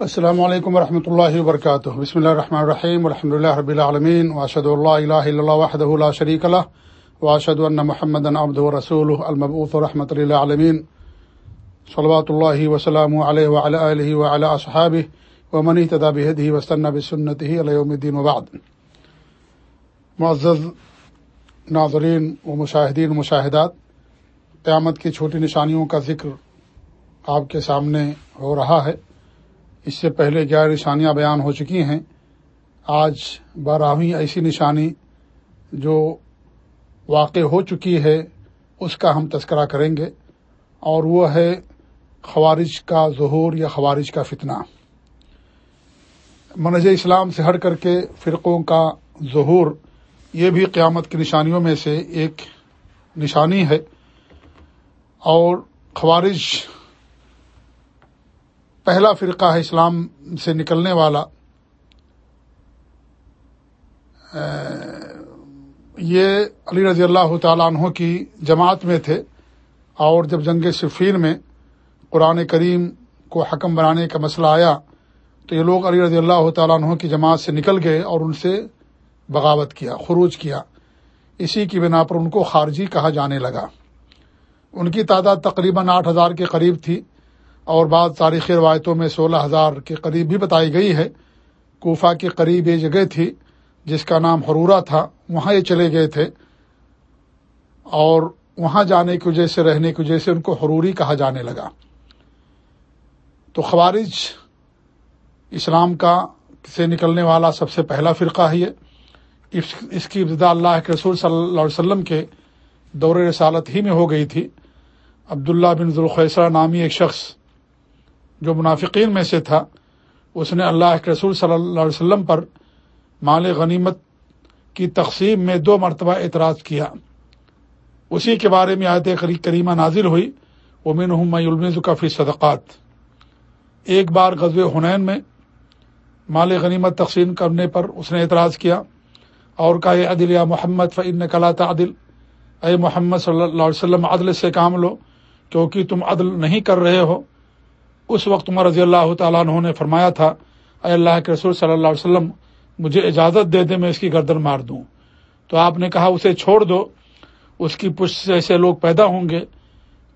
السلام علیکم ورحمۃ اللہ وبرکاتہ۔ بسم اللہ الرحمن الرحیم الحمد اللہ رب العالمین واشد اللہ الہ الا وحد اللہ شریک اللہ واشد اللہ محمد عبد رسول المبوط رحمۃ اللہ عالمین صلوات اللہ وسلم علیہ وعلى وعلى اصحابہ، ومن اهتدى بهديه واستنى بسنته الى يوم وبعد۔ معزز ناظرین و مشاہدین مشاہدات، قیامت کی چھوٹی نشانیوں کا ذکر آپ کے سامنے ہو رہا ہے۔ اس سے پہلے گیارہ نشانیاں بیان ہو چکی ہیں۔ آج بارہویں ایسی نشانی جو واقع ہو چکی ہے، اس کا ہم تذکرہ کریں گے۔ اور وہ ہے خوارج کا ظہور یا خوارج کا فتنہ۔ منج اسلام سے ہٹ کر کے فرقوں کا ظہور، یہ بھی قیامت کی نشانیوں میں سے ایک نشانی ہے۔ اور خوارج پہلا فرقہ ہے اسلام سے نکلنے والا۔ یہ علی رضی اللہ تعالیٰ عنہ کی جماعت میں تھے۔ اور جب جنگ صفین میں قرآن کریم کو حکم بنانے کا مسئلہ آیا، تو یہ لوگ علی رضی اللہ تعالیٰ عنہ کی جماعت سے نکل گئے اور ان سے بغاوت کیا، خروج کیا۔ اسی کی بنا پر ان کو خارجی کہا جانے لگا۔ ان کی تعداد تقریباً آٹھ ہزار کے قریب تھی۔ اور بعض تاریخی روایتوں میں سولہ ہزار کے قریب بھی بتائی گئی ہے۔ کوفہ کے قریب یہ جگہ تھی جس کا نام حرورہ تھا، وہاں یہ چلے گئے تھے۔ اور وہاں جانے کی وجہ سے، رہنے کی وجہ سے ان کو حروری کہا جانے لگا۔ تو خوارج اسلام کا سے نکلنے والا سب سے پہلا فرقہ ہے۔ یہ اس کی ابتدا اللہ کے رسول صلی اللہ علیہ وسلم کے دور رسالت ہی میں ہو گئی تھی۔ عبداللہ بن ذوالخیسرہ نامی ایک شخص جو منافقین میں سے تھا، اس نے اللہ کے رسول صلی اللہ علیہ وسلم پر مال غنیمت کی تقسیم میں دو مرتبہ اعتراض کیا۔ اسی کے بارے میں آیت کریمہ نازل ہوئی۔ امین المیز کا فی صدقات۔ ایک بار غزب حنین میں مال غنیمت تقسیم کرنے پر اس نے اعتراض کیا۔ اور کہا عدل، یا محمد فعن کلا عدل اے محمد صلی اللہ علیہ وسلم، عدل سے کام لو، کیونکہ تم عدل نہیں کر رہے ہو۔ اس وقت عمر رضی اللہ تعالیٰ عنہ نے فرمایا تھا، اے اللہ کے رسول صلی اللہ علیہ وسلم، مجھے اجازت دے دے، میں اس کی گردن مار دوں۔ تو آپ نے کہا، اسے چھوڑ دو۔ اس کی پشت سے ایسے لوگ پیدا ہوں گے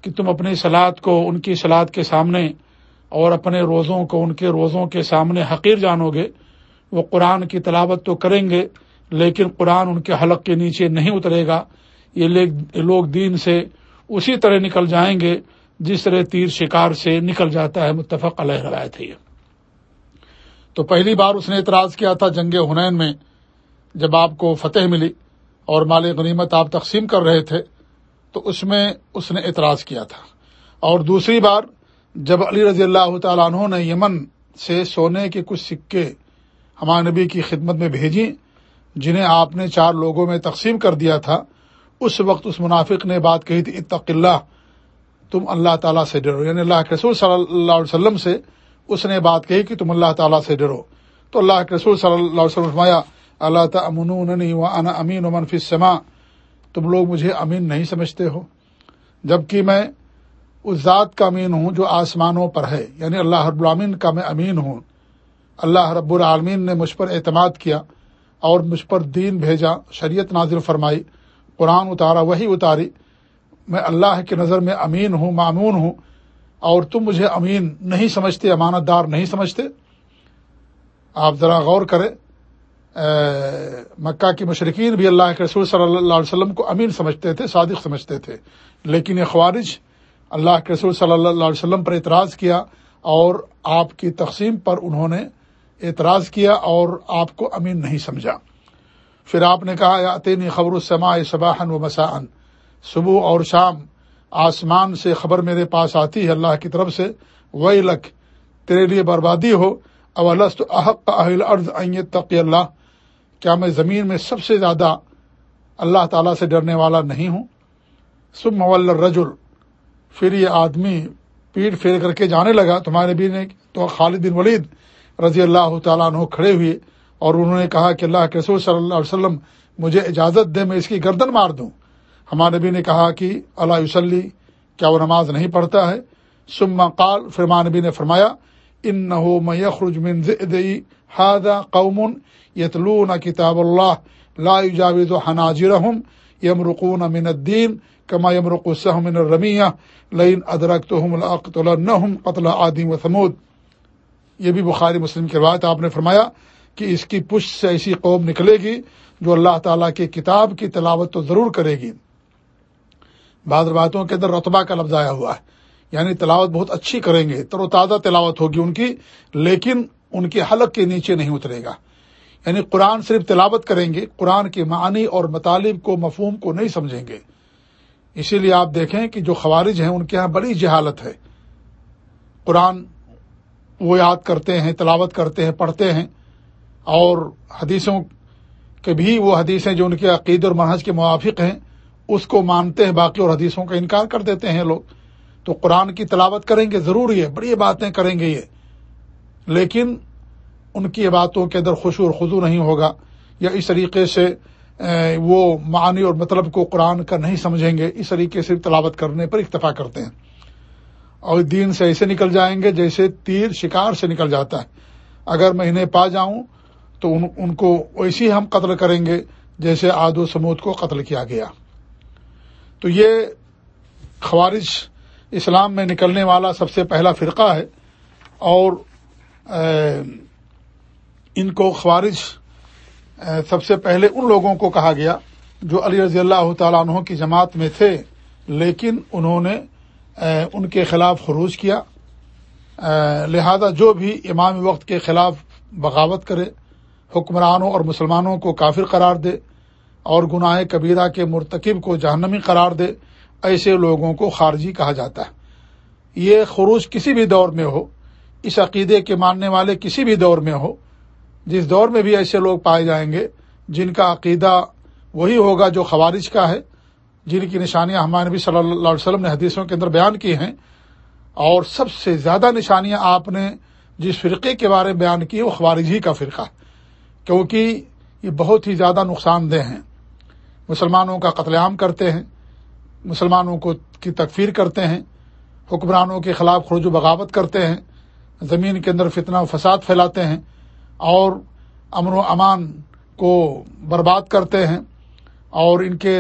کہ تم اپنی سلاد کو ان کی سلاد کے سامنے اور اپنے روزوں کو ان کے روزوں کے سامنے حقیر جانو گے۔ وہ قرآن کی تلاوت تو کریں گے، لیکن قرآن ان کے حلق کے نیچے نہیں اترے گا۔ یہ لوگ دین سے اسی طرح نکل جائیں گے۔ جس طرح تیر شکار سے نکل جاتا ہے، متفق علیہ روایت ہے تو پہلی بار اس نے اعتراض کیا تھا جنگ ہنین میں، جب آپ کو فتح ملی اور مال غنیمت آپ تقسیم کر رہے تھے، تو اس میں اس نے اعتراض کیا تھا۔ اور دوسری بار، جب علی رضی اللہ تعالیٰ عنہ نے یمن سے سونے کے کچھ سکے ہمارے نبی کی خدمت میں بھیجی جنہیں آپ نے چار لوگوں میں تقسیم کر دیا تھا، اس وقت اس منافق نے بات کہی تھی، اتق اللہ تم اللہ تعالیٰ سے ڈرو۔ یعنی اللہ کے رسول صلی اللہ علیہ وسلم سے اس نے بات کہی کہ تم اللہ تعالیٰ سے ڈرو۔ تو اللہ کے رسول صلی اللہ علیہ وسلم اللہ تعمن و انا امین امن فما تم لوگ مجھے امین نہیں سمجھتے ہو جبکہ میں اس ذات کا امین ہوں جو آسمانوں پر ہے۔ یعنی اللہ رب العامین کا میں امین ہوں۔ اللہ رب العالمین نے مجھ پر اعتماد کیا اور مجھ پر دین بھیجا، شریعت نازل فرمائی، قرآن اتارا وہی اتاری۔ میں اللہ کی نظر میں امین ہوں، معمون ہوں، اور تم مجھے امین نہیں سمجھتے امانت دار نہیں سمجھتے، آپ ذرا غور کریں مکہ کی مشرقین بھی اللہ کے رسول صلی اللہ علیہ وسلم کو امین سمجھتے تھے، صادق سمجھتے تھے، لیکن یہ خوارج اللہ کے رسول صلی اللہ علیہ وسلم پر اعتراض کیا اور آپ کی تقسیم پر انہوں نے اعتراض کیا اور آپ کو امین نہیں سمجھا۔ پھر آپ نے کہا یاتینی خبر السماء صباحن و مساً صبح اور شام آسمان سے خبر میرے پاس آتی ہے اللہ کی طرف سے، وہی لکھ تیرے لیے بربادی ہو۔ اولست احق اہل ارض تقی اللہ۔ کیا میں زمین میں سب سے زیادہ اللہ تعالیٰ سے ڈرنے والا نہیں ہوں؟ سب مول رجل پھر یہ آدمی پیٹ پھیر کر کے جانے لگا۔ تمہارے بھی نے تو خالد بن ولید رضی اللہ تعالیٰ عنہ کھڑے ہوئے اور انہوں نے کہا کہ اللہ کے رسول صلی اللہ علیہ وسلم مجھے اجازت دے، میں اس کی گردن مار دوں۔ ہمارے نبی نے کہا کہ اللہ وسلی کیا وہ نماز نہیں پڑھتا ہے؟ سما قال فرمان نبی نے فرمایا ان نہ من ذئدی ہادا قوم یتلون کتاب اللہ لا جاوید و حناجرہم یمرقون من الدین کما یمرق السہم من الرمیہ لئن ادرکتہم لاقتلنہم قتل عادم و ثمود۔ یہ بھی بخاری مسلم کی روایت آپ نے فرمایا کہ اس کی پشت سے ایسی قوم نکلے گی جو اللہ تعالیٰ کی کتاب کی تلاوت تو ضرور کرے گی۔ بعض روایتوں کے اندر رتبہ کا لفظ آیا ہوا ہے۔ یعنی تلاوت بہت اچھی کریں گے، تر و تازہ تلاوت ہوگی ان کی، لیکن ان کے حلق کے نیچے نہیں اترے گا۔ یعنی قرآن صرف تلاوت کریں گے، قرآن کے معنی اور مطالب کو، مفہوم کو نہیں سمجھیں گے۔ اسی لیے آپ دیکھیں کہ جو خوارج ہیں، ان کے یہاں بڑی جہالت ہے۔ قرآن وہ یاد کرتے ہیں، تلاوت کرتے ہیں، پڑھتے ہیں۔ اور حدیثوں کے بھی وہ حدیثیں جو ان کے عقید اور منحص کے موافق ہیں۔ اس کو مانتے ہیں، باقی اور حدیثوں کا انکار کر دیتے ہیں لوگ۔ تو قرآن کی تلاوت کریں گے ضروری ہے بڑی باتیں کریں گے یہ۔ لیکن ان کی باتوں کے اندر خوشو اور خزو نہیں ہوگا، یا اس طریقے سے وہ معنی اور مطلب کو قرآن کا نہیں سمجھیں گے، اس طریقے سے تلاوت کرنے پر اکتفا کرتے ہیں۔ اور دین سے ایسے نکل جائیں گے جیسے تیر شکار سے نکل جاتا ہے۔ اگر میں انہیں پا جاؤں تو ان ان کو ویسی ہم قتل کریں گے جیسے آد و سمود کو قتل کیا گیا۔ تو یہ خوارج اسلام میں نکلنے والا سب سے پہلا فرقہ ہے اور ان کو خوارج سب سے پہلے ان لوگوں کو کہا گیا جو علی رضی اللہ تعالیٰ عنہ کی جماعت میں تھے، لیکن انہوں نے ان کے خلاف خروج کیا۔ لہذا جو بھی امام وقت کے خلاف بغاوت کرے، حکمرانوں اور مسلمانوں کو کافر قرار دے اور گناہ کبیرہ کے مرتکب کو جہنمی قرار دے، ایسے لوگوں کو خارجی کہا جاتا ہے۔ یہ خروج کسی بھی دور میں ہو، اس عقیدے کے ماننے والے کسی بھی دور میں ہو، جس دور میں بھی ایسے لوگ پائے جائیں گے، جن کا عقیدہ وہی ہوگا جو خوارج کا ہے، جن کی نشانیاں ہمارے نبی صلی اللہ علیہ وسلم نے حدیثوں کے اندر بیان کی ہیں۔ اور سب سے زیادہ نشانیاں آپ نے جس فرقے کے بارے میں بیان کی، وہ خوارج ہی کا فرقہ ہے۔ کیونکہ یہ بہت ہی زیادہ نقصان دہ ہیں۔ مسلمانوں کا قتل عام کرتے ہیں، مسلمانوں کو کی تکفیر کرتے ہیں، حکمرانوں کے خلاف خروج و بغاوت کرتے ہیں، زمین کے اندر فتنہ و فساد پھیلاتے ہیں، اور امن و امان کو برباد کرتے ہیں، اور ان کے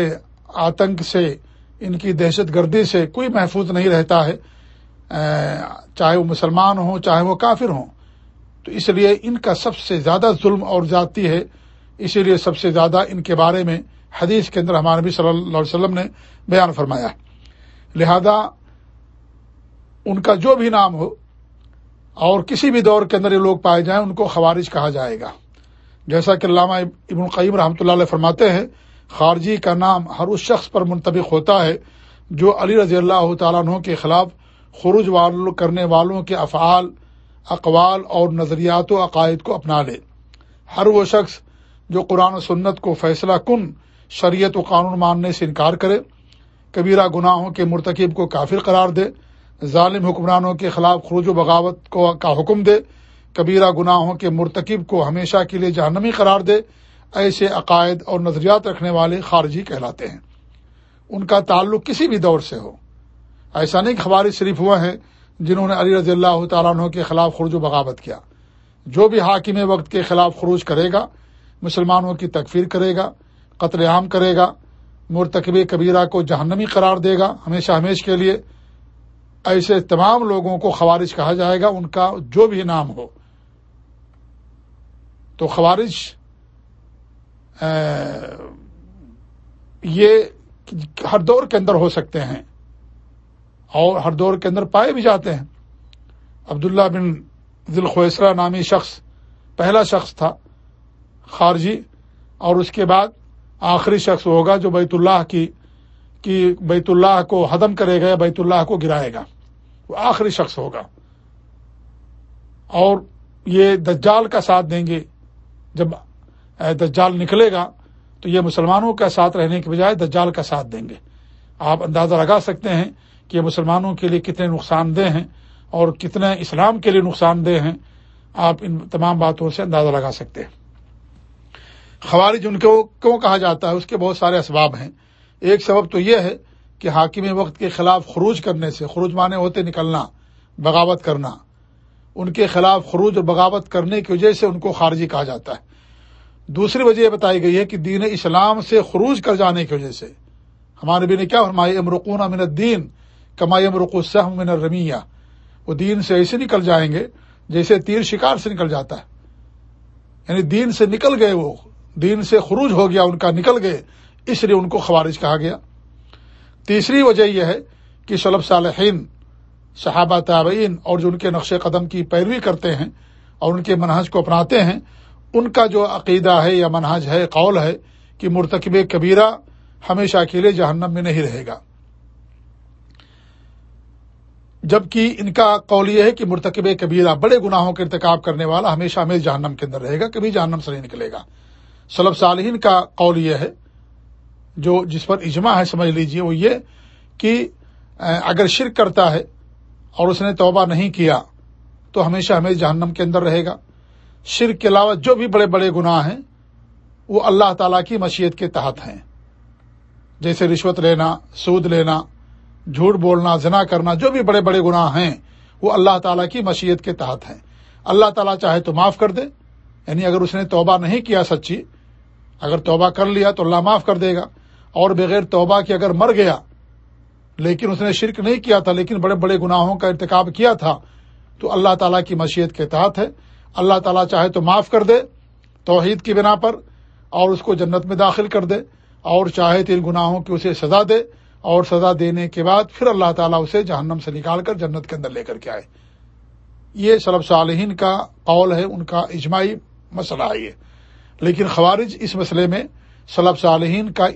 آتنک سے، ان کی دہشت گردی سے کوئی محفوظ نہیں رہتا ہے چاہے وہ مسلمان ہوں، چاہے وہ کافر ہوں۔ تو اس لیے ان کا سب سے زیادہ ظلم اور جاتی ہے، اسی لیے سب سے زیادہ ان کے بارے میں حدیث کے اندر ہمارے نبی صلی اللہ علیہ وسلم نے بیان فرمایا لہذا ان کا جو بھی نام ہو اور کسی بھی دور کے اندر یہ لوگ پائے جائیں، ان کو خوارج کہا جائے گا۔ جیسا کہ علامہ ابن القیم رحمۃ اللہ علیہ فرماتے ہیں، خارجی کا نام ہر اس شخص پر منتبق ہوتا ہے جو علی رضی اللہ تعالیٰ عنہ کے خلاف خروج وال کرنے والوں کے افعال، اقوال اور نظریات و عقائد کو اپنا لے۔ ہر وہ شخص جو قرآن و سنت کو فیصلہ کن شریعت و قانون ماننے سے انکار کرے، کبیرہ گناہوں کے مرتکب کو کافر قرار دے، ظالم حکمرانوں کے خلاف خروج و بغاوت کو کا حکم دے، کبیرہ گناہوں کے مرتکب کو ہمیشہ کے لیے جہنمی قرار دے، ایسے عقائد اور نظریات رکھنے والے خارجی کہلاتے ہیں۔ ان کا تعلق کسی بھی دور سے ہو۔ ایسا نہیں کہ خوارج شریف ہوا ہے جنہوں نے علی رضی اللہ تعالیٰ عنہ کے خلاف خروج و بغاوت کیا۔ جو بھی حاکم وقت کے خلاف خروج کرے گا، مسلمانوں کی تکفیر کرے گا قتل عام کرے گا، مرتکب کبیرہ کو جہنمی قرار دے گا، ہمیشہ ہمیش کے لیے ایسے تمام لوگوں کو خوارج کہا جائے گا، ان کا جو بھی نام ہو۔ تو خوارج یہ ہر دور کے اندر ہو سکتے ہیں اور ہر دور کے اندر پائے بھی جاتے ہیں۔ عبداللہ بن ذوالخویسرا نامی شخص، پہلا شخص تھا خارجی اور اس کے بعد آخری شخص ہوگا جو بیت اللہ کی کی بیت اللہ کو ہدم کرے گا بیت اللہ کو گرائے گا۔ وہ آخری شخص ہوگا۔ اور یہ دجال کا ساتھ دیں گے۔ جب دجال نکلے گا تو یہ مسلمانوں کا ساتھ رہنے کے بجائے دجال کا ساتھ دیں گے۔ آپ اندازہ لگا سکتے ہیں کہ یہ مسلمانوں کے لیے کتنے نقصان دہ ہیں اور کتنے اسلام کے لیے نقصان دہ ہیں۔ آپ ان تمام باتوں سے اندازہ لگا سکتے ہیں۔ خوارج ان کو کیوں کہا جاتا ہے؟ اس کے بہت سارے اسباب ہیں۔ ایک سبب تو یہ ہے کہ حاکم وقت کے خلاف خروج کرنے سے، خروج مانے ہوتے نکلنا، بغاوت کرنا۔ ان کے خلاف خروج اور بغاوت کرنے کی وجہ سے ان کو خارجی کہا جاتا ہے۔ دوسری وجہ یہ بتائی گئی ہے کہ دین اسلام سے خروج کر جانے کی وجہ سے۔ ہمارے بھی نے کیا فرمایا؟ امرکون امن الدین کما امرق السحم من الرمیہ۔ وہ دین سے ایسے نکل جائیں گے جیسے تیر شکار سے نکل جاتا ہے۔ یعنی دین سے نکل گئے وہ دین سے خروج ہو گیا، ان کا نکل گئے، اس لیے ان کو خوارج کہا گیا۔ تیسری وجہ یہ ہے کہ صلب صالحین، صحابہ تابعین اور جو ان کے نقش قدم کی پیروی کرتے ہیں اور ان کے منہج کو اپناتے ہیں، ان کا جو عقیدہ ہے یا منہج ہے، قول ہے کہ مرتکب کبیرہ ہمیشہ کے لیے جہنم میں نہیں رہے گا۔ جبکہ ان کا قول یہ ہے کہ مرتکب کبیرہ بڑے گناہوں کے ارتکاب کرنے والا ہمیشہ ہمیشہ جہنم کے اندر رہے گا، کبھی جہنم سے نہیں نکلے گا۔ سلب صالحین کا قول یہ ہے، جو جس پر اجماع ہے، سمجھ لیجیے، وہ یہ کہ اگر شرک کرتا ہے اور اس نے توبہ نہیں کیا، تو ہمیشہ ہمیں جہنم کے اندر رہے گا۔ شرک کے علاوہ جو بھی بڑے بڑے گناہ ہیں، وہ اللہ تعالیٰ کی مشیت کے تحت ہیں۔ جیسے رشوت لینا، سود لینا، جھوٹ بولنا، زنا کرنا، جو بھی بڑے بڑے گناہ ہیں، وہ اللہ تعالیٰ کی مشیت کے تحت ہیں۔ اللہ تعالیٰ چاہے تو معاف کر دے یعنی اگر اس نے توبہ نہیں کیا سچی اگر توبہ کر لیا تو اللہ معاف کر دے گا۔ اور بغیر توبہ کے اگر مر گیا، لیکن اس نے شرک نہیں کیا تھا، لیکن بڑے بڑے گناہوں کا ارتکاب کیا تھا، تو اللہ تعالیٰ کی مشیت کے تحت ہے۔ اللہ تعالیٰ چاہے تو معاف کر دے توحید کی بنا پر، اور اس کو جنت میں داخل کر دے۔ اور چاہے تو ان گناہوں کی اسے سزا دے، اور سزا دینے کے بعد پھر اللہ تعالیٰ اسے جہنم سے نکال کر جنت کے اندر لے کر کے آئے۔ یہ سلب صالحین کا قول ہے، ان کا اجماعی مسئلہ ہے یہ۔ لیکن خوارج اس مسئلے میں سلب صالحین کا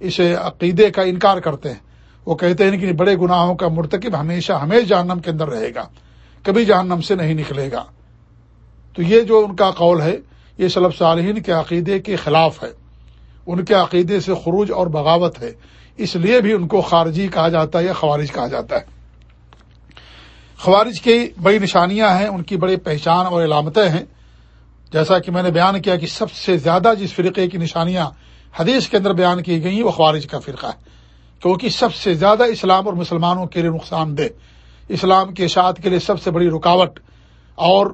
اس عقیدے کا انکار کرتے ہیں۔ وہ کہتے ہیں کہ بڑے گناہوں کا مرتکب ہمیشہ ہمیشہ جہنم کے اندر رہے گا، کبھی جہنم سے نہیں نکلے گا۔ تو یہ جو ان کا قول ہے، یہ سلب صالحین کے عقیدے کے خلاف ہے۔ ان کے عقیدے سے خروج اور بغاوت ہے۔ اس لیے بھی ان کو خارجی کہا جاتا ہے یا خوارج کہا جاتا ہے۔ خوارج کی بڑی نشانیاں ہیں، ان کی بڑی پہچان اور علامتیں ہیں۔ جیسا کہ میں نے بیان کیا کہ سب سے زیادہ جس فرقے کی نشانیاں حدیث کے اندر بیان کی گئی وہ خوارج کا فرقہ ہے۔ کیونکہ سب سے زیادہ اسلام اور مسلمانوں کے لیے نقصان دہ۔ اسلام کے اشاعت کے لیے سب سے بڑی رکاوٹ۔ اور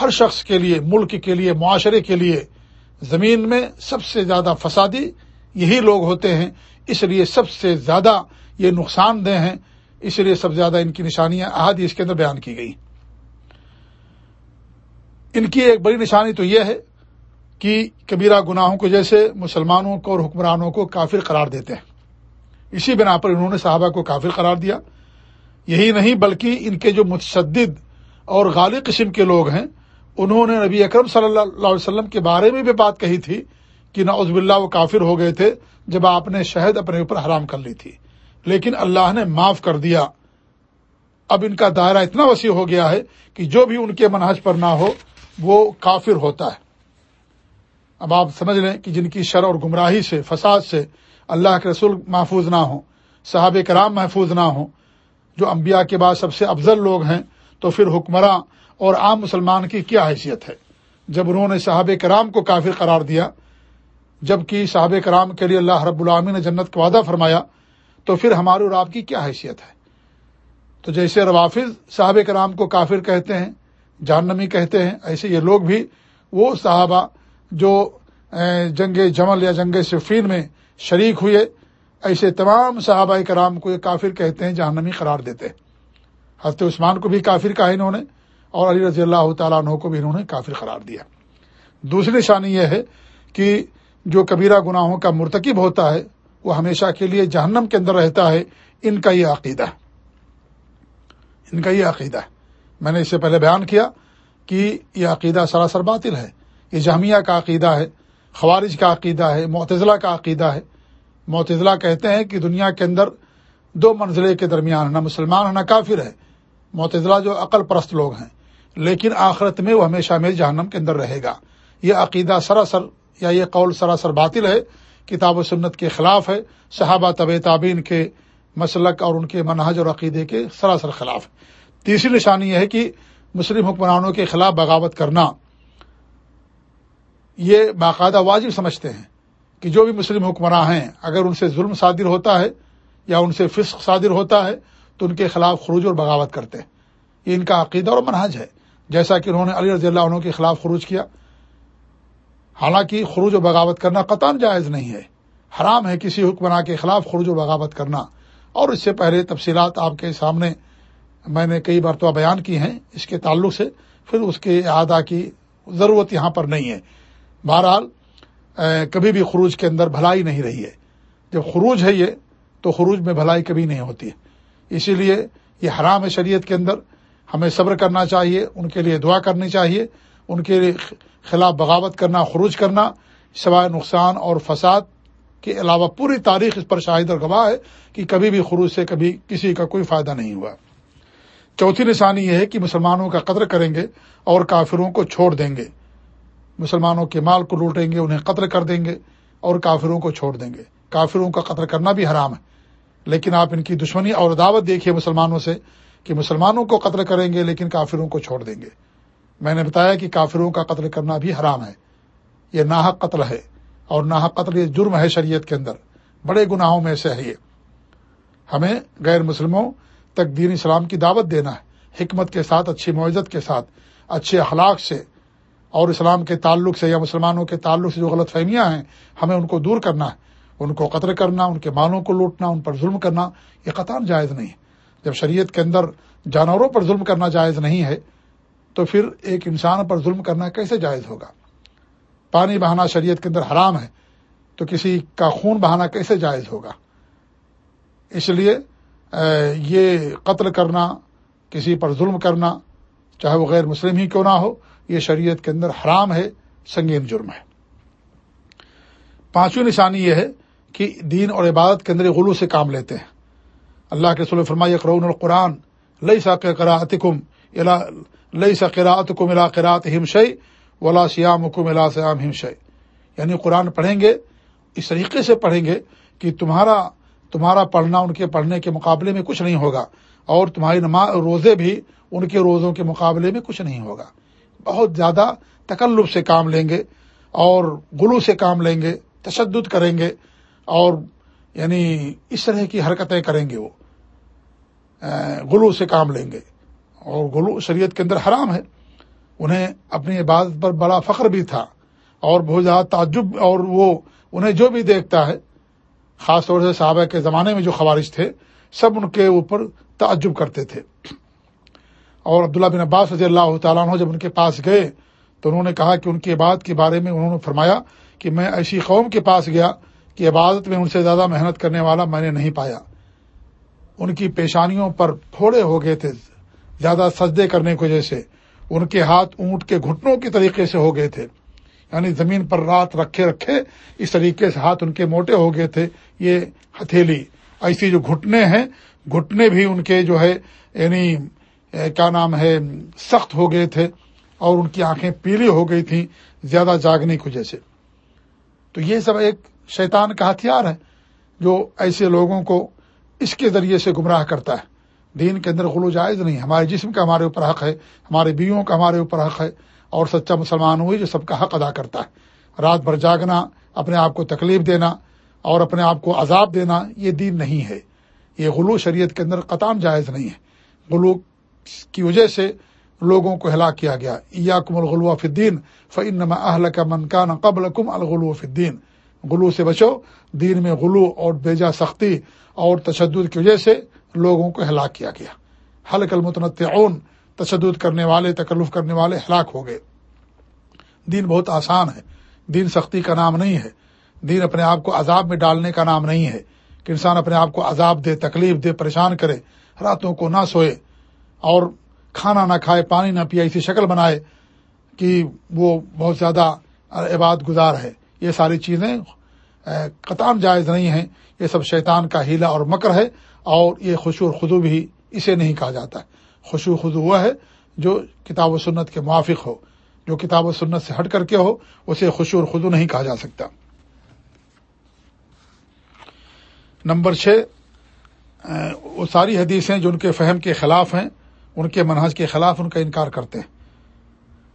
ہر شخص کے لیے، ملک کے لیے، معاشرے کے لیے زمین میں سب سے زیادہ فسادی یہی لوگ ہوتے ہیں۔ اس لیے سب سے زیادہ یہ نقصان دہ ہیں۔ اس لیے سب سے زیادہ ان کی نشانیاں آدھی اس کے اندر بیان کی گئی ان کی ایک بڑی نشانی تو یہ ہے کہ کبیرہ گناہوں کو جیسے مسلمانوں کو اور حکمرانوں کو کافر قرار دیتے ہیں۔ اسی بنا پر انہوں نے صحابہ کو کافر قرار دیا۔ یہی نہیں بلکہ ان کے جو متشدد اور غالب قسم کے لوگ ہیں، انہوں نے نبی اکرم صلی اللہ علیہ وسلم کے بارے میں بھی بات کہی تھی کہ نہ عزب اللہ وہ کافر ہو گئے تھے جب آپ نے شہد اپنے اوپر حرام کر لی تھی۔ لیکن اللہ نے معاف کر دیا۔ اب ان کا دائرہ اتنا وسیع ہو گیا ہے کہ جو بھی ان کے منہج پر نہ ہو وہ کافر ہوتا ہے۔ اب آپ سمجھ لیں کہ جن کی شر اور گمراہی سے، فساد سے اللہ کے رسول محفوظ نہ ہوں صحاب کرام محفوظ نہ ہوں، جو انبیاء کے بعد سب سے افضل لوگ ہیں، تو پھر حکمراں اور عام مسلمان کی کیا حیثیت ہے؟ جب انہوں نے صحاب کرام کو کافر قرار دیا، جبکہ صحاب کرام کے لیے اللہ رب العامی نے جنت کا وعدہ فرمایا، تو پھر ہمارے اور آپ کی کیا حیثیت ہے؟ تو جیسے روافظ صحاب کرام کو کافر کہتے ہیں جہنمی کہتے ہیں، ایسے یہ لوگ بھی، وہ صحابہ جو جنگ جمل یا جنگ صفین میں شریک ہوئے، ایسے تمام صحابہ کرام کو یہ کافر کہتے ہیں، جہنمی قرار دیتے حضرت عثمان کو بھی کافر کہا انہوں نے، اور علی رضی اللہ تعالیٰ عنہ کو بھی انہوں نے کافر قرار دیا۔ دوسری نشانی یہ ہے کہ جو کبیرہ گناہوں کا مرتکب ہوتا ہے، وہ ہمیشہ کے لیے جہنم کے اندر رہتا ہے، ان کا یہ عقیدہ۔ ان کا یہ عقیدہ۔ ہے میں نے اس سے پہلے بیان کیا کہ یہ عقیدہ سراسر باطل ہے۔ یہ جامعہ کا عقیدہ ہے، خوارج کا عقیدہ ہے معتضلاع کا عقیدہ ہے۔ معتضلاع کہتے ہیں کہ دنیا کے اندر دو منزلے کے درمیان نہ مسلمان نہ کافر ہے۔ معتضلاع جو عقل پرست لوگ ہیں، لیکن آخرت میں وہ ہمیشہ میں جہنم کے اندر رہے گا۔ یہ عقیدہ سراسر یا یہ قول سراسر باطل ہے، کتاب و سنت کے خلاف ہے، صحابہ طب تعبین کے مسلک اور ان کے منہج اور عقیدے کے سراسر خلاف۔ ہے تیسری نشانی یہ ہے کہ مسلم حکمرانوں کے خلاف بغاوت کرنا۔ یہ باقاعدہ واجب سمجھتے ہیں کہ جو بھی مسلم حکمراں ہیں، اگر ان سے ظلم صادر ہوتا ہے یا ان سے فسق صادر ہوتا ہے، تو ان کے خلاف خروج اور بغاوت کرتے ہیں۔ یہ ان کا عقیدہ اور منحج ہے۔ جیسا کہ انہوں نے علی رضی اللہ عنہ کے خلاف خروج کیا۔ حالانکہ خروج و بغاوت کرنا قطن جائز نہیں ہے۔ حرام ہے کسی حکمراں کے خلاف خروج و بغاوت کرنا۔ اور اس سے پہلے تفصیلات آپ کے سامنے میں نے کئی مرتبہ بیان کی ہیں اس کے تعلق سے، پھر اس کے اعادہ کی ضرورت یہاں پر نہیں ہے۔ بہرحال کبھی بھی خروج کے اندر بھلائی نہیں رہی ہے۔ جب خروج ہے یہ، تو خروج میں بھلائی کبھی نہیں ہوتی ہے۔ اسی لیے یہ حرام ہے شریعت کے اندر۔ ہمیں صبر کرنا چاہیے، ان کے لیے دعا کرنی چاہیے، ان کے خلاف بغاوت کرنا، خروج کرنا، سوائے نقصان اور فساد کے علاوہ پوری تاریخ اس پر شاہد اور گواہ ہے کہ کبھی بھی خروج سے کبھی کسی کا کوئی فائدہ نہیں ہوا۔ چوتھی نشانی یہ ہے کہ مسلمانوں کا قدر کریں گے اور کافروں کو چھوڑ دیں گے۔ مسلمانوں کے مال کو لوٹیں گے، انہیں قتل کر دیں گے اور کافروں کو چھوڑ دیں گے۔ کافروں کا قتل کرنا بھی حرام ہے۔ لیکن آپ ان کی دشمنی اور دعوت دیکھیے مسلمانوں سے کہ مسلمانوں کو قتل کریں گے لیکن کافروں کو چھوڑ دیں گے۔ میں نے بتایا کہ کافروں کا قتل کرنا بھی حرام ہے۔ یہ ناحق قتل ہے اور ناحق قتل یہ جرم ہے شریعت کے اندر۔ بڑے گناہوں میں سے ہے یہ۔ ہمیں غیر مسلموں تک دین اسلام کی دعوت دینا ہے، حکمت کے ساتھ، اچھی معزت کے ساتھ، اچھے اخلاق سے، اور اسلام کے تعلق سے یا مسلمانوں کے تعلق سے جو غلط فہمیاں ہیں، ہمیں ان کو دور کرنا ہے۔ ان کو قتل کرنا، ان کے مالوں کو لوٹنا، ان پر ظلم کرنا، یہ قطار جائز نہیں ہے۔ جب شریعت کے اندر جانوروں پر ظلم کرنا جائز نہیں ہے، تو پھر ایک انسان پر ظلم کرنا کیسے جائز ہوگا؟ پانی بہانا شریعت کے اندر حرام ہے، تو کسی کا خون بہانا کیسے جائز ہوگا؟ اس لیے یہ قتل کرنا، کسی پر ظلم کرنا، چاہے وہ غیر مسلم ہی کیوں نہ ہو، یہ شریعت کے اندر حرام ہے، سنگین جرم ہے۔ پانچویں نشانی یہ ہے کہ دین اور عبادت کے اندر غلو سے کام لیتے ہیں۔ اللہ کے سلم فرمائے قرون القرآن لئی سا قراۃ کم لئی سا کم الا قرات ہمشئی ولا سیام حکم الا سیام ہمشئی یعنی قرآن پڑھیں گے، اس طریقے سے پڑھیں گے کہ تمہارا تمہارا پڑھنا، ان کے پڑھنے کے مقابلے میں کچھ نہیں ہوگا، اور تمہاری نماز، روزے بھی ان کے روزوں کے مقابلے میں کچھ نہیں ہوگا۔ بہت زیادہ تکلب سے کام لیں گے اور گلو سے کام لیں گے، تشدد کریں گے، اور یعنی اس طرح کی حرکتیں کریں گے وہ۔ گلو سے کام لیں گے۔ اور گلو شریعت کے اندر حرام ہے۔ انہیں اپنی عبادت پر بڑا فخر بھی تھا، اور بہت زیادہ تعجب، اور وہ انہیں جو بھی دیکھتا ہے خاص طور سے صحابہ کے زمانے میں جو خوارش تھے، سب ان کے اوپر تعجب کرتے تھے۔ اور عبداللہ بن عباس رضی اللہ تعالیٰ عنہ جب ان کے پاس گئے، تو انہوں نے کہا کہ ان کی عبادت کے بارے میں انہوں نے فرمایا کہ میں ایسی قوم کے پاس گیا کہ عبادت میں ان سے زیادہ محنت کرنے والا میں نے نہیں پایا۔ ان کی پیشانیوں پر پھوڑے ہو گئے تھے، زیادہ سجدے کرنے کی وجہ سے۔ ان کے ہاتھ اونٹ کے گھٹنوں کے طریقے سے ہو گئے تھے۔ یعنی زمین پر رات رکھے رکھے اس طریقے سے ہاتھ ان کے موٹے ہو گئے تھے یہ ہتھیلی۔ ایسی جو گھٹنے ہیں، گھٹنے بھی ان کے جو ہے یعنی کیا نام ہے، سخت ہو گئے تھے اور ان کی آنکھیں پیلی ہو گئی تھیں زیادہ جاگنے کی وجہ سے۔ تو یہ سب ایک شیطان کا ہتھیار ہے جو ایسے لوگوں کو اس کے ذریعے سے گمراہ کرتا ہے۔ دین کے اندر غلو جائز نہیں ہمارے جسم کا ہمارے اوپر حق ہے، ہمارے بیووں کا ہمارے اوپر حق ہے۔ اور سچا مسلمان ہوئی جو سب کا حق ادا کرتا ہے۔ رات بھر جاگنا، اپنے آپ کو تکلیف دینا اور اپنے آپ کو عذاب دینا، یہ دین نہیں ہے۔ یہ غلو شریعت کے اندر قطام جائز نہیں ہے۔ غلو کی وجہ سے لوگوں کو ہلاک کیا گیا۔ یا کم الغلو فدین فعن اہل کا منکان قبل کم الغلو فدین غلو سے بچو، دین میں غلو اور بیجا سختی اور تشدد کی وجہ سے لوگوں کو ہلاک کیا گیا۔ حلق المتنط تشدد کرنے والے، تکلف کرنے والے ہلاک ہو گئے۔ دین بہت آسان ہے۔ دین سختی کا نام نہیں ہے۔ دین اپنے آپ کو عذاب میں ڈالنے کا نام نہیں ہے۔ کہ انسان اپنے آپ کو عذاب دے، تکلیف دے، پریشان کرے، راتوں کو نہ سوئے اور کھانا نہ کھائے، پانی نہ پیے، ایسی شکل بنائے کہ وہ بہت زیادہ عبادت گزار ہے۔ یہ ساری چیزیں قطام جائز نہیں ہیں۔ یہ سب شیطان کا ہیلا اور مکر ہے اور یہ خوشو اور خدو بھی اسے نہیں کہا جاتا۔ ہے خوشو خدو وہ ہے، جو کتاب و سنت کے موافق ہو، جو کتاب و سنت سے ہٹ کر کے ہو، اسے خوشو اور خدو نہیں کہا جا سکتا۔ نمبر چھ وہ ساری حدیثیں جو ان کے فہم کے خلاف ہیں، ان کے منحص کے خلاف ان کا انکار کرتے ہیں۔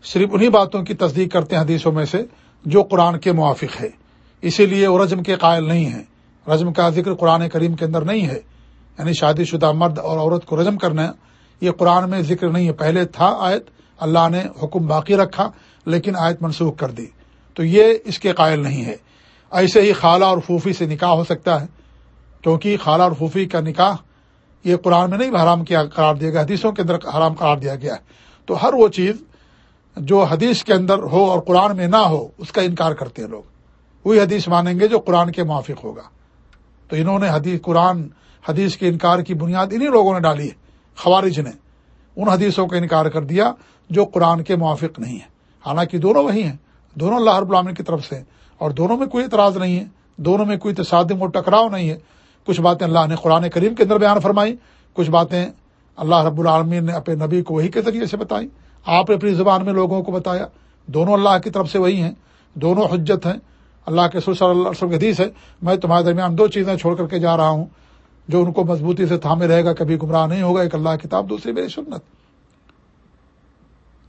صرف انہی باتوں کی تصدیق کرتے ہیں حدیثوں میں سے جو قرآن کے موافق ہے اسی لیے وہ رجم کے قائل نہیں ہیں۔ رجم کا ذکر قرآن کریم کے اندر نہیں ہے۔ یعنی شادی شدہ مرد اور عورت کو رجم کرنا یہ قرآن میں ذکر نہیں ہے۔ پہلے تھا آیت، اللہ نے حکم باقی رکھا، لیکن آیت منسوخ کر دی۔ تو یہ اس کے قائل نہیں ہے۔ ایسے ہی خالہ اور پھوفی سے نکاح ہو سکتا ہے، کیونکہ خالہ اور پھوفی کا نکاح یہ قرآن میں نہیں حرام کیا قرار دیا گیا، حدیثوں کے اندر حرام قرار دیا گیا ہے۔ تو ہر وہ چیز جو حدیث کے اندر ہو اور قرآن میں نہ ہو، اس کا انکار کرتے ہیں لوگ۔ وہی حدیث مانیں گے جو قرآن کے موافق ہوگا۔ تو انہوں نے حدیث، قرآن، حدیث کے انکار کی بنیاد انہی لوگوں نے ڈالی ہے۔ خوارج نے ان حدیثوں کا انکار کر دیا جو قرآن کے موافق نہیں ہے حالانکہ دونوں وہی ہیں۔ دونوں اللہ رب العالمین کی طرف سے اور دونوں میں کوئی اعتراض نہیں ہے۔ دونوں میں کوئی تصادم اور ٹکراؤ نہیں ہے۔ کچھ باتیں اللہ نے قرآن کریم کے اندر بیان فرمائی۔ کچھ باتیں اللہ رب العالمین نے اپنے نبی کو وہی کے ذریعے سے بتائی۔ آپ نے اپنی زبان میں لوگوں کو بتایا۔ دونوں اللہ کی طرف سے وہی ہیں۔ دونوں حجت ہیں۔ اللہ کے سر صلی اللہ علیہ وسلم حدیث ہے، میں تمہارے درمیان دو چیزیں چھوڑ کر کے جا رہا ہوں۔ جو ان کو مضبوطی سے تھامے رہے گا، کبھی گمراہ نہیں ہوگا، ایک اللہ کتاب دوسری میری سنت۔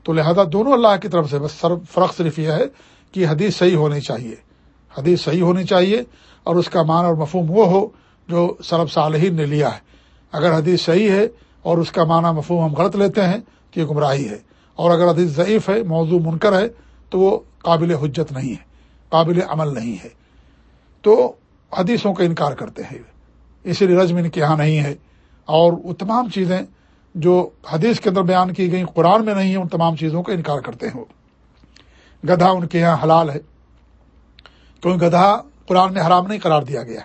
تو لہذا دونوں اللہ کی طرف سے بس فرق صرف یہ ہے کہ حدیث صحیح ہونی چاہیے۔ حدیث صحیح ہونی چاہیے اور اس کا معنی اور مفہوم وہ ہو جو سرب صالحین نے لیا ہے۔ اگر حدیث صحیح ہے اور اس کا معنی مفہوم ہم غلط لیتے ہیں کہ یہ گمراہی ہے۔ اور اگر حدیث ضعیف ہے، موضوع منکر ہے، تو وہ قابل حجت نہیں ہے، قابل عمل نہیں ہے۔ تو حدیثوں کا انکار کرتے ہیں۔ اسی لیے رجم ان کے یہاں نہیں ہے۔ اور وہ تمام چیزیں جو حدیث کے اندر بیان کی گئی قرآن میں نہیں ہیں، ان تمام چیزوں کا انکار کرتے ہیں وہ۔ گدھا ان کے یہاں حلال ہے۔ کیونکہ گدھا قرآن میں حرام نہیں قرار دیا گیا۔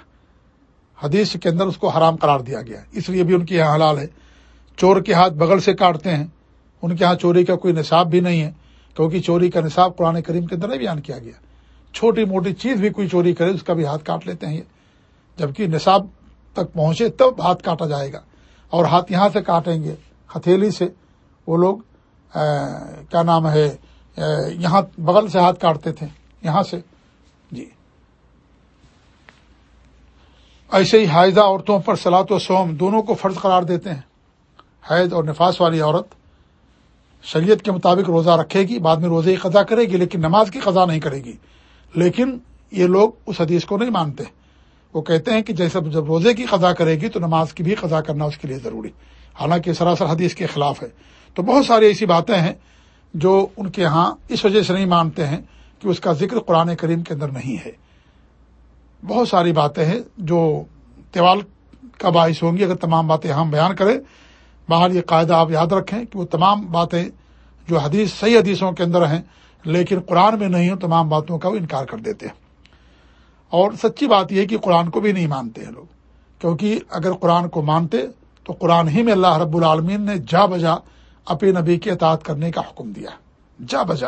حدیث کے اندر اس کو حرام قرار دیا گیا۔ اس لیے بھی ان کے یہاں حلال ہے۔ چور کے ہاتھ بغل سے کاٹتے ہیں۔ ان کے ہاں چوری کا کوئی نصاب بھی نہیں ہے۔ کیونکہ چوری کا نصاب قرآن کریم کے اندر نہیں بیان کیا گیا۔ چھوٹی موٹی چیز بھی کوئی چوری کرے، اس کا بھی ہاتھ کاٹ لیتے ہیں۔ یہ جبکہ نصاب تک پہنچے تب ہاتھ کاٹا جائے گا۔ اور ہاتھ یہاں سے کاٹیں گے، ہتھیلی سے۔ وہ لوگ کیا نام ہے یہاں بغل سے ہاتھ کاٹتے تھے، یہاں سے۔ جی۔ ایسے ہی حائضہ عورتوں پر سلاط و سوم دونوں کو فرض قرار دیتے ہیں۔ حید اور نفاس والی عورت شریعت کے مطابق روزہ رکھے گی، بعد میں روزے کی قضا کرے گی، لیکن نماز کی قضا نہیں کرے گی۔ لیکن یہ لوگ اس حدیث کو نہیں مانتے۔ وہ کہتے ہیں کہ جیسے جب روزے کی قضا کرے گی تو نماز کی بھی قضا کرنا اس کے لیے ضروری۔ حالانکہ سراسر حدیث کے خلاف ہے۔ تو بہت ساری ایسی باتیں ہیں جو ان کے ہاں اس وجہ سے نہیں مانتے ہیں کہ اس کا ذکر قرآن کریم کے اندر نہیں ہے۔ بہت ساری باتیں ہیں جو تیوال کا باعث ہوں گی اگر تمام باتیں ہم بیان کریں۔ باہر یہ قاعدہ آپ یاد رکھیں کہ وہ تمام باتیں جو حدیث، صحیح حدیثوں کے اندر ہیں، لیکن قرآن میں نہیں ہوں تمام باتوں کا وہ انکار کر دیتے ہیں۔ اور سچی بات یہ کہ قرآن کو بھی نہیں مانتے ہیں لوگ۔ کیونکہ اگر قرآن کو مانتے تو قرآن ہی میں اللہ رب العالمین نے جا بجا اپنے نبی کی اطاعت کرنے کا حکم دیا۔ جا بجا۔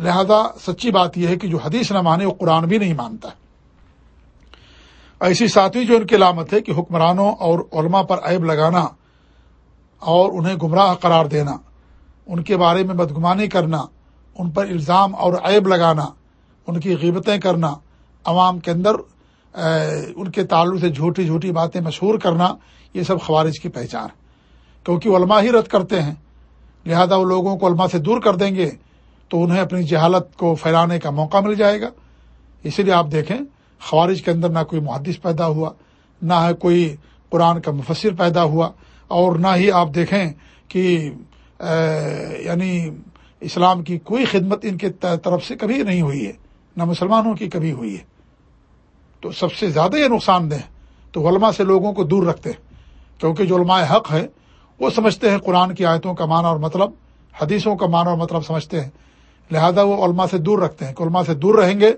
لہذا سچی بات یہ ہے کہ جو حدیث نہ مانے وہ قرآن بھی نہیں مانتا۔ ہے ایسی ساتویں جو ان کی علامت ہے کہ حکمرانوں اور علماء پر عیب لگانا اور انہیں گمراہ قرار دینا، ان کے بارے میں بدگمانی کرنا، ان پر الزام اور عیب لگانا ان کی غیبتیں کرنا، عوام کے اندر ان کے تعلق سے جھوٹی جھوٹی باتیں مشہور کرنا، یہ سب خوارج کی پہچان ہے۔ کیونکہ علماء ہی رد کرتے ہیں۔ لہذا وہ لوگوں کو علماء سے دور کر دیں گے تو انہیں اپنی جہالت کو پھیلانے کا موقع مل جائے گا۔ اسی لیے آپ دیکھیں، خوارج کے اندر نہ کوئی محدث پیدا ہوا، نہ کوئی قرآن کا مفسر پیدا ہوا، اور نہ ہی آپ دیکھیں کہ یعنی اسلام کی کوئی خدمت ان کے طرف سے کبھی نہیں ہوئی ہے۔ نہ مسلمانوں کی کبھی ہوئی ہے۔ تو سب سے زیادہ یہ نقصان دہ تو علماء سے لوگوں کو دور رکھتے ہیں۔ کیونکہ جو علماء حق ہے وہ سمجھتے ہیں قرآن کی آیتوں کا معنی اور مطلب حدیثوں کا معنی اور مطلب سمجھتے ہیں۔ لہذا وہ علماء سے دور رکھتے ہیں۔ کہ علماء سے دور رہیں گے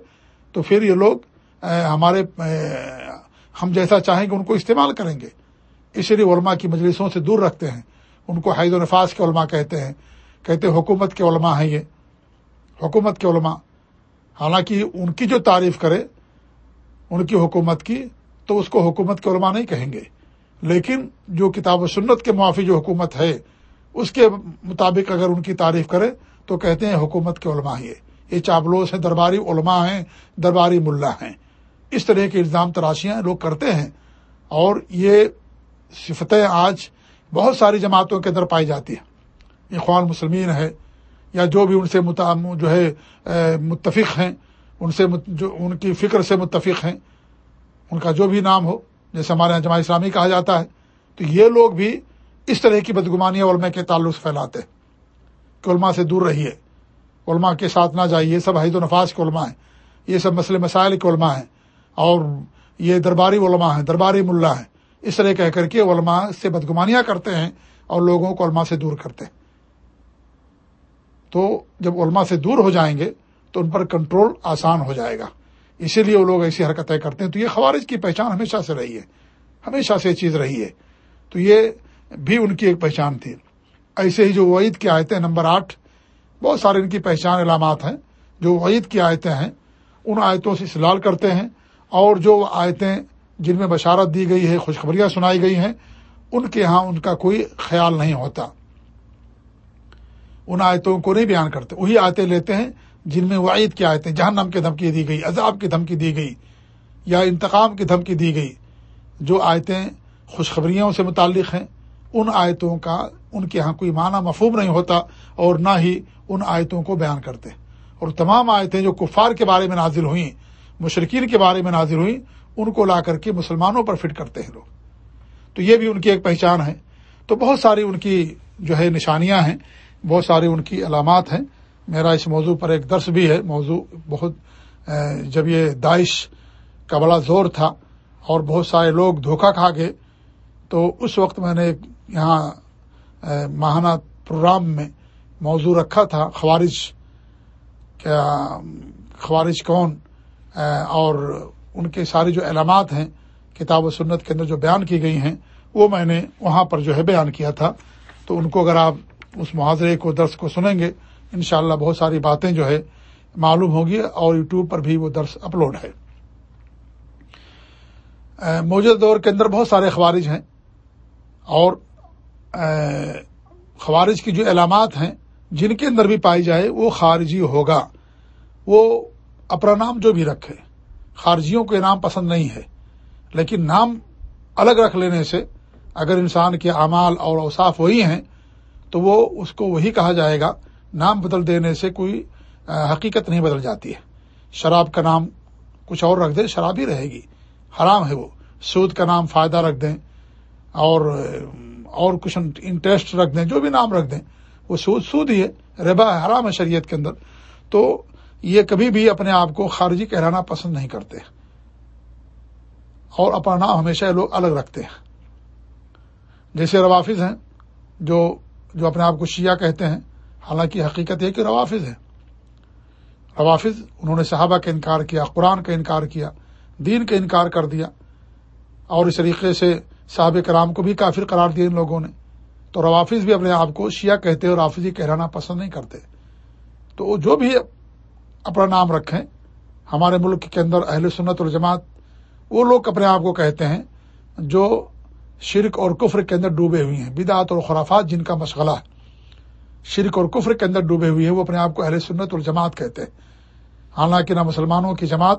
تو پھر یہ لوگ ہمارے ہم جیسا چاہیں گے ان کو استعمال کریں گے۔ اسی لیے علماء کی مجلسوں سے دور رکھتے ہیں۔ ان کو حید و نفاذ کے علماء کہتے ہیں۔ کہتے حکومت کے علماء ہیں یہ۔ حکومت کے علماء۔ حالانکہ ان کی جو تعریف کرے، ان کی حکومت کی، تو اس کو حکومت کے علماء نہیں کہیں گے۔ لیکن جو کتاب و سنت کے معافی جو حکومت ہے، اس کے مطابق اگر ان کی تعریف کرے، تو کہتے ہیں حکومت کے علماء یہ یہ چاولوس ہیں، درباری علماء ہیں، درباری ملا ہیں۔ اس طرح کے الزام تراشیاں لوگ کرتے ہیں۔ اور یہ صفتیں آج بہت ساری جماعتوں کے اندر پائی جاتی ہیں۔ اخوان مسلمین ہے یا جو بھی ان سے جو ہے متفق ہیں، ان سے جو ان کی فکر سے متفق ہیں، ان کا جو بھی نام ہو، جیسے ہمارے یہاں جماعت اسلامی کہا جاتا ہے، تو یہ لوگ بھی اس طرح کی بدگمانی علماء کے تعلق سے پھیلاتے ہیں کہ علماء سے دور رہیے، علماء کے ساتھ نہ جائیے، یہ سب حید و نفاذ کے علماء ہیں، یہ سب مسئلے مسائل کے علماء ہیں، اور یہ درباری علماء ہیں، درباری ملا ہیں، اس طرح کہہ کر کے علماء سے بدگمانیاں کرتے ہیں اور لوگوں کو علماء سے دور کرتے ہیں۔ تو جب علماء سے دور ہو جائیں گے تو ان پر کنٹرول آسان ہو جائے گا۔ اسی لیے وہ لوگ ایسی حرکتیں کرتے ہیں۔ تو یہ خوارج کی پہچان ہمیشہ سے رہی ہے۔ ہمیشہ سے یہ چیز رہی ہے۔ تو یہ بھی ان کی ایک پہچان تھی۔ ایسے ہی جو وعید کی آیتیں نمبر آٹھ، بہت سارے ان کی پہچان علامات ہیں۔ جو وعید کی آیتیں ہیں، ان آیتوں سے اسلال کرتے ہیں۔ اور جو آیتیں جن میں بشارت دی گئی ہے، خوشخبریاں سنائی گئی ہیں، ان کے ہاں ان کا کوئی خیال نہیں ہوتا۔ ان آیتوں کو نہیں بیان کرتے۔ وہی آیتیں لیتے ہیں جن میں وعید کی آیتیں، جہنم کی دھمکی دی گئی، عذاب کی دھمکی دی گئی، یا انتقام کی دھمکی دی گئی۔ جو آیتیں خوشخبریوں سے متعلق ہیں، ان آیتوں کا، ان کے ہاں کوئی معنی مفہوم نہیں ہوتا اور نہ ہی ان آیتوں کو بیان کرتے۔ اور تمام آیتیں جو کفار کے بارے میں نازل ہوئیں مشرقین کے بارے میں نازل ہوئیں، ان کو لا کر کے مسلمانوں پر فٹ کرتے ہیں لوگ۔ تو یہ بھی ان کی ایک پہچان ہے۔ تو بہت ساری ان کی جو ہے نشانیاں ہیں۔ بہت ساری ان کی علامات ہیں۔ میرا اس موضوع پر ایک درس بھی ہے۔ موضوع بہت جب یہ داعش کا بڑا زور تھا اور بہت سارے لوگ دھوکہ کھا گئے، تو اس وقت میں نے یہاں ماہانہ پروگرام میں موضوع رکھا تھا۔ خوارج، کیا، خوارج کون؟ اور ان کے ساری جو علامات ہیں، کتاب و سنت کے اندر جو بیان کی گئی ہیں، وہ میں نے وہاں پر جو ہے بیان کیا تھا۔ تو ان کو اگر آپ اس محاذرے کو، درس کو سنیں گے، انشاءاللہ بہت ساری باتیں جو ہے معلوم ہوگی اور یوٹیوب پر بھی وہ درس اپلوڈ ہے۔ موجودہ دور کے اندر بہت سارے خوارج ہیں اور خوارج کی جو علامات ہیں، جن کے اندر بھی پائی جائے، وہ خارجی ہوگا۔ وہ اپنا نام جو بھی رکھے، خارجیوں کو نام پسند نہیں ہے۔ لیکن نام الگ رکھ لینے سے اگر انسان کے اعمال اور اوصاف وہی ہیں تو وہ اس کو وہی کہا جائے گا، نام بدل دینے سے کوئی حقیقت نہیں بدل جاتی ہے۔ شراب کا نام کچھ اور رکھ دیں، شراب ہی رہے گی۔ حرام ہے وہ۔ سود کا نام فائدہ رکھ دیں اور اور کچھ انٹرسٹ رکھ دیں، جو بھی نام رکھ دیں۔ وہ سود سود ہی ہے، ربا ہے، حرام ہے شریعت کے اندر۔ تو یہ کبھی بھی اپنے آپ کو خارجی کہلانا پسند نہیں کرتے۔ اور اپنا نام ہمیشہ لوگ الگ رکھتے ہیں۔ جیسے روافظ ہیں جو جو اپنے آپ کو شیعہ کہتے ہیں، حالانکہ حقیقت یہ کہ روافظ ہے روافظ، انہوں نے صحابہ کا انکار کیا، قرآن کا انکار کیا، دین کا انکار کر دیا، اور اس طریقے سے صحابہ کرام کو بھی کافر قرار دیا ان لوگوں نے۔ تو روافظ بھی اپنے آپ کو شیعہ کہتے اور رافظی کہلانا پسند نہیں کرتے۔ تو جو بھی اپنا نام رکھیں، ہمارے ملک کے اندر اہل سنت اور جماعت وہ لوگ اپنے آپ کو کہتے ہیں، جو شرک اور کفر کے اندر ڈوبے ہوئے ہیں بدعت اور خرافات جن کا مشغلہ شرک اور کفر کے اندر ڈوبے ہوئے ہیں، وہ اپنے آپ کو اہل سنت اور جماعت کہتے ہیں۔ حالانکہ نہ مسلمانوں کی جماعت،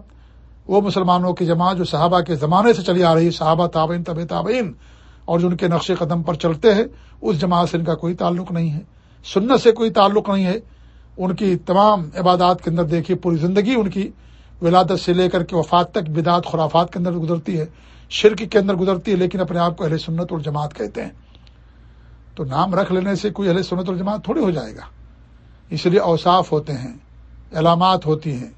وہ مسلمانوں کی جماعت جو صحابہ کے زمانے سے چلی آ رہی صحابہ تابعین طب تابعین، اور جو ان کے نقش قدم پر چلتے ہیں، اس جماعت سے ان کا کوئی تعلق نہیں ہے۔ سنت سے کوئی تعلق نہیں ہے۔ ان کی تمام عبادات کے اندر دیکھیے، پوری زندگی ان کی ولادت سے لے کر کے وفات تک بدعت خرافات کے اندر گزرتی ہے۔ شرک کے اندر گزرتی ہے، لیکن اپنے آپ کو اہل سنت اور جماعت کہتے ہیں۔ تو نام رکھ لینے سے کوئی اہل سنت اور جماعت تھوڑی ہو جائے گا۔ اس لیے اوصاف ہوتے ہیں، علامات ہوتی ہیں،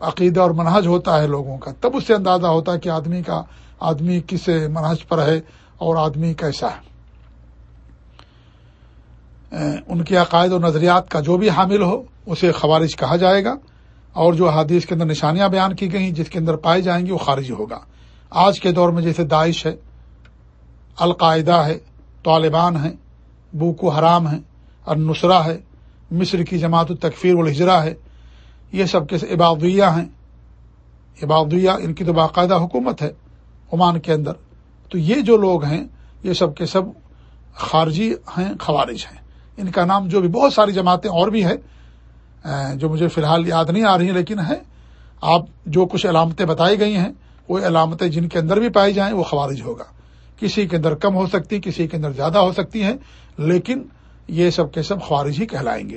عقیدہ اور منہج ہوتا ہے لوگوں کا۔ تب اس سے اندازہ ہوتا ہے کہ آدمی کا، آدمی کس منہج پر ہے اور آدمی کیسا ہے۔ ان کے عقائد و نظریات کا جو بھی حامل ہو، اسے خوارج کہا جائے گا۔ اور جو حادیث کے اندر نشانیاں بیان کی گئی جس کے اندر پائے جائیں گی، وہ خارجی ہوگا۔ آج کے دور میں جیسے داعش ہے، القاعدہ ہے، طالبان ہیں، بوکو حرام ہیں اور ہے، مصر کی جماعت التکفیر الحجرا ہے، یہ سب کے عبادیہ ہیں۔ عبادیہ، ان کی تو باقاعدہ حکومت ہے عمان کے اندر۔ تو یہ جو لوگ ہیں، یہ سب کے سب خارجی ہیں، خوارج ہیں۔ ان کا نام جو بھی بہت ساری جماعتیں اور بھی ہے جو مجھے فی الحال یاد نہیں آ رہی ہیں، لیکن ہے آپ جو کچھ علامتیں بتائی گئی ہیں وہ علامتیں جن کے اندر بھی پائی جائیں وہ خوارج ہوگا۔ کسی کے اندر کم ہو سکتی، کسی کے اندر زیادہ ہو سکتی ہیں، لیکن یہ سب کے سب خوارج ہی کہلائیں گے۔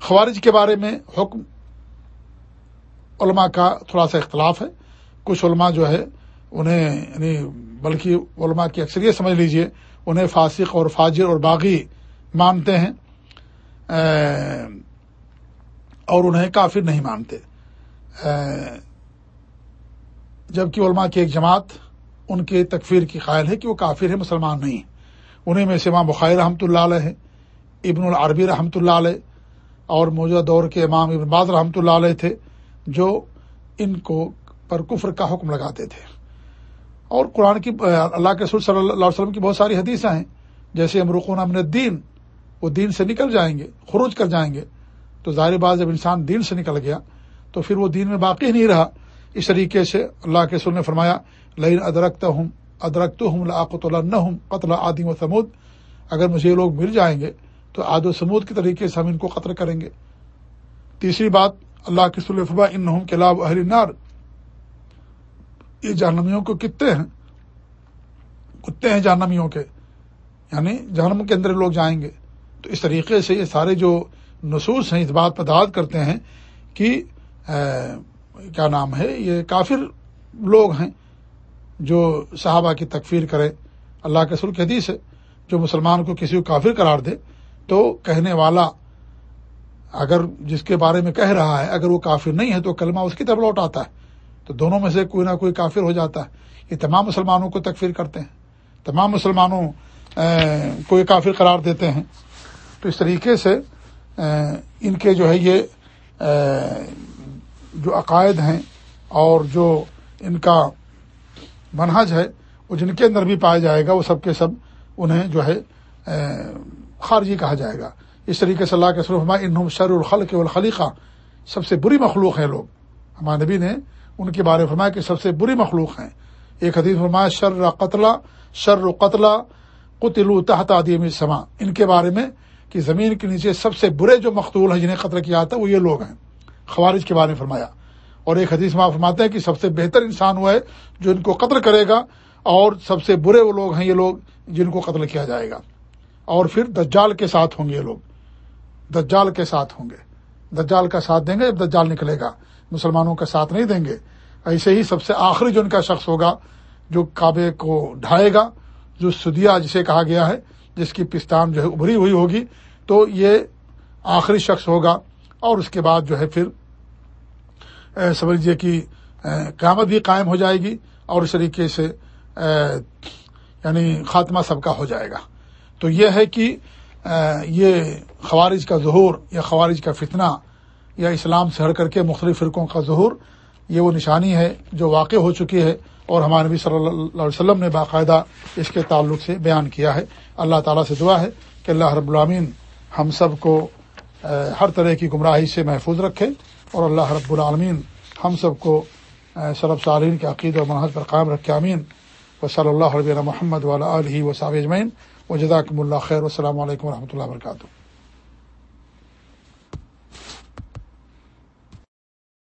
خوارج کے بارے میں حکم علماء کا تھوڑا سا اختلاف ہے۔ کچھ علماء جو ہے، انہیں یعنی بلکہ علماء کی اکثریت سمجھ لیجیے، انہیں فاسق اور فاجر اور باغی مانتے ہیں اور انہیں کافر نہیں مانتے۔ جبکہ علماء کی ایک جماعت ان کے تکفیر کی قائل ہے کہ وہ کافر ہے، مسلمان نہیں انہیں میں سے امام بخاری رحمۃ اللہ علیہ ابن العربی رحمۃ اللہ علیہ اور موجودہ دور کے امام ابن باز رحمۃ اللہ علیہ تھے، جو ان کو پر کفر کا حکم لگاتے تھے۔ اور قرآن کی، اللہ کے رسول صلی اللہ علیہ وسلم کی بہت ساری حدیثیں ہیں، جیسے امرکون امن الدین، وہ دین سے نکل جائیں گے، خروج کر جائیں گے۔ تو ظاہر بات جب انسان دین سے نکل گیا، تو پھر وہ دین میں باقی نہیں رہا۔ اس طریقے سے اللہ کے سر نے فرمایا لین ادرکت ہوں ادرکت ہوں لاقت اللہ ہوں قتل آدم و سمود اگر مجھے لوگ مل جائیں گے، تو آد و سمود کے طریقے سے ہم ان کو قتل کریں گے۔ تیسری بات، اللہ کے سل فرما ان کے لاب اہل نار یہ جہنمیوں کو کتے ہیں۔ کتے ہیں جہنمیوں کے۔ یعنی جہنم کے اندر لوگ جائیں گے۔ تو اس طریقے سے یہ سارے جو نصوص ہیں، اس بات پر داد کرتے ہیں کہ کیا نام ہے، یہ کافر لوگ ہیں جو صحابہ کی تکفیر کرے۔ اللہ کے سر حدیث ہے، جو مسلمان کو کسی کو کافر قرار دے تو کہنے والا اگر جس کے بارے میں کہہ رہا ہے، اگر وہ کافر نہیں ہے تو کلمہ اس کی طرف لوٹ آتا ہے۔ تو دونوں میں سے کوئی نہ کوئی کافر ہو جاتا ہے۔ یہ تمام مسلمانوں کو تکفیر کرتے ہیں۔ تمام مسلمانوں کو یہ کافر قرار دیتے ہیں۔ تو اس طریقے سے ان کے جو ہے یہ جو عقائد ہیں اور جو ان کا منحج ہے، وہ جن کے اندر بھی پایا جائے گا، وہ سب کے سب انہیں جو ہے خارجی کہا جائے گا۔ اس طریقے سے اللہ کے سلم ان شر الخل کے الخلیقہ سب سے بری مخلوق ہیں لوگ۔ ہمارے نبی نے ان کے بارے میں فرمایا کہ سب سے بری مخلوق ہیں۔ ایک حدیث فرمایا، شر قتلہ شر قتلہ قطل تحت عدیم سما ان کے بارے میں کہ زمین کے نیچے سب سے برے جو مختول ہیں، جنہیں قتل کیا جاتا ہے، وہ یہ لوگ ہیں۔ خوارج کے بارے میں فرمایا۔ اور ایک حدیث میں فرماتے ہیں کہ سب سے بہتر انسان وہ ہے جو ان کو قتل کرے گا اور سب سے برے وہ لوگ ہیں یہ لوگ جن کو قتل کیا جائے گا۔ اور پھر دجال کے ساتھ ہوں گے یہ لوگ۔ دجال کے ساتھ ہوں گے۔ دجال کا ساتھ دیں گے جب دجال نکلے گا۔ مسلمانوں کا ساتھ نہیں دیں گے۔ ایسے ہی سب سے آخری جو ان کا شخص ہوگا جو کعبے کو ڈھائے گا، جو سدیا جسے کہا گیا ہے، جس کی پستان جو ہے ابھری ہوئی ہوگی، تو یہ آخری شخص ہوگا اور اس کے بعد جو ہے پھر سمجھیے کہ قیامت بھی قائم ہو جائے گی اور اس طریقے سے یعنی خاتمہ سب کا ہو جائے گا۔ تو یہ ہے کہ یہ خوارج کا ظہور یا خوارج کا فتنہ، یا اسلام سے ہٹ کر کے مختلف فرقوں کا ظہور، یہ وہ نشانی ہے جو واقع ہو چکی ہے اور ہمارے نبی صلی اللہ علیہ وسلم نے باقاعدہ اس کے تعلق سے بیان کیا ہے۔ اللہ تعالیٰ سے دعا ہے کہ اللہ رب العامین ہم سب کو ہر طرح کی گمراہی سے محفوظ رکھے۔ اور اللہ رب العالمین ہم سب کو سرب صارین کے عقید و منحص پر قائم رکھے امین و صلی اللہ علیہ محمد والا علیہ و اجمین و جزاکم اللہ خیر السلام علیکم و رحمۃ اللہ وبرکاتہ۔